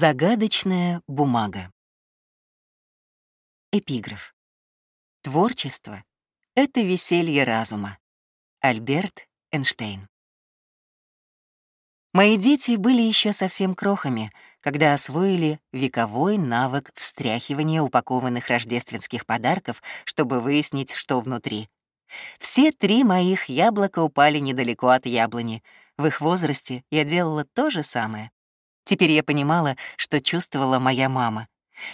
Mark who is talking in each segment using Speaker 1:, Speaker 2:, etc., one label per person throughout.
Speaker 1: Загадочная бумага. Эпиграф. Творчество — это веселье разума. Альберт Эйнштейн. Мои дети были еще совсем крохами, когда освоили вековой навык встряхивания упакованных рождественских подарков, чтобы выяснить, что внутри. Все три моих яблока упали недалеко от яблони. В их возрасте я делала то же самое. Теперь я понимала, что чувствовала моя мама.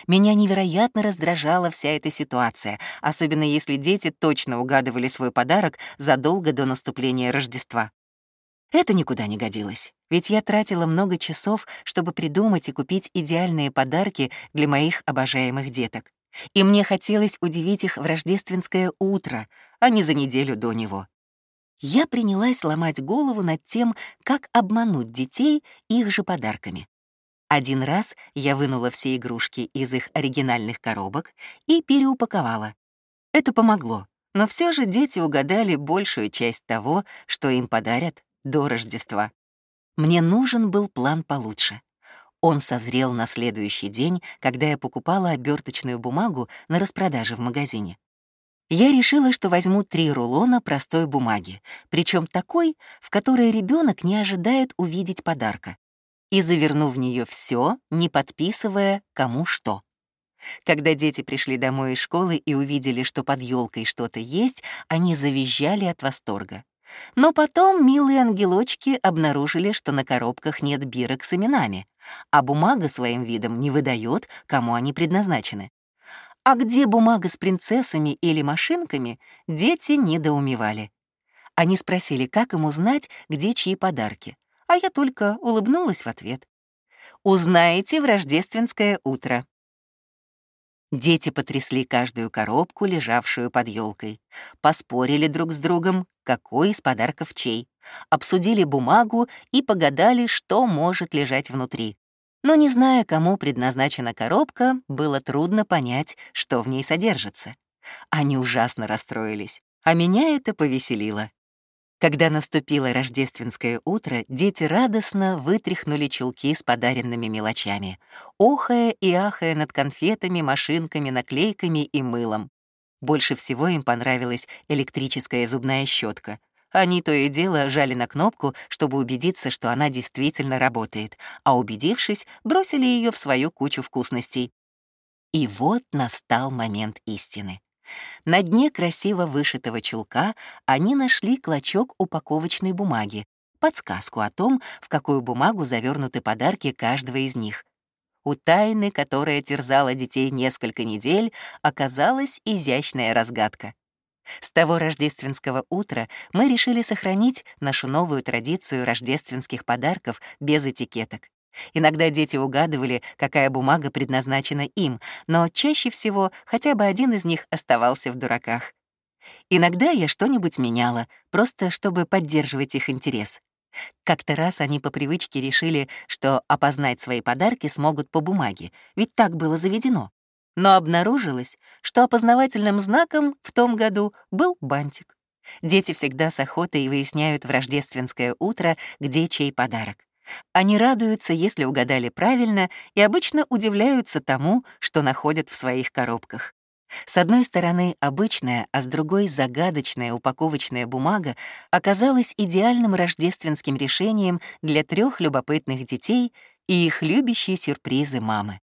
Speaker 1: Меня невероятно раздражала вся эта ситуация, особенно если дети точно угадывали свой подарок задолго до наступления Рождества. Это никуда не годилось, ведь я тратила много часов, чтобы придумать и купить идеальные подарки для моих обожаемых деток. И мне хотелось удивить их в рождественское утро, а не за неделю до него. Я принялась ломать голову над тем, как обмануть детей их же подарками. Один раз я вынула все игрушки из их оригинальных коробок и переупаковала. Это помогло, но все же дети угадали большую часть того, что им подарят до Рождества. Мне нужен был план получше. Он созрел на следующий день, когда я покупала оберточную бумагу на распродаже в магазине. Я решила, что возьму три рулона простой бумаги, причем такой, в которой ребенок не ожидает увидеть подарка, и заверну в нее все, не подписывая кому что. Когда дети пришли домой из школы и увидели, что под елкой что-то есть, они завизжали от восторга. Но потом милые ангелочки обнаружили, что на коробках нет бирок с именами, а бумага своим видом не выдает, кому они предназначены. А где бумага с принцессами или машинками, дети недоумевали. Они спросили, как им узнать, где чьи подарки, а я только улыбнулась в ответ. «Узнаете в рождественское утро». Дети потрясли каждую коробку, лежавшую под елкой, поспорили друг с другом, какой из подарков чей, обсудили бумагу и погадали, что может лежать внутри. Но не зная, кому предназначена коробка, было трудно понять, что в ней содержится. Они ужасно расстроились, а меня это повеселило. Когда наступило рождественское утро, дети радостно вытряхнули чулки с подаренными мелочами, охая и ахая над конфетами, машинками, наклейками и мылом. Больше всего им понравилась электрическая зубная щетка, они то и дело жали на кнопку, чтобы убедиться, что она действительно работает, а убедившись, бросили ее в свою кучу вкусностей. И вот настал момент истины. На дне красиво вышитого чулка они нашли клочок упаковочной бумаги, подсказку о том, в какую бумагу завернуты подарки каждого из них. У тайны, которая терзала детей несколько недель, оказалась изящная разгадка. С того рождественского утра мы решили сохранить нашу новую традицию рождественских подарков без этикеток. Иногда дети угадывали, какая бумага предназначена им, но чаще всего хотя бы один из них оставался в дураках. Иногда я что-нибудь меняла, просто чтобы поддерживать их интерес. Как-то раз они по привычке решили, что опознать свои подарки смогут по бумаге, ведь так было заведено. Но обнаружилось, что опознавательным знаком в том году был бантик. Дети всегда с охотой выясняют в рождественское утро, где чей подарок. Они радуются, если угадали правильно, и обычно удивляются тому, что находят в своих коробках. С одной стороны обычная, а с другой загадочная упаковочная бумага оказалась идеальным рождественским решением для трех любопытных детей и их любящие сюрпризы мамы.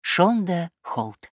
Speaker 1: Шонда Холт.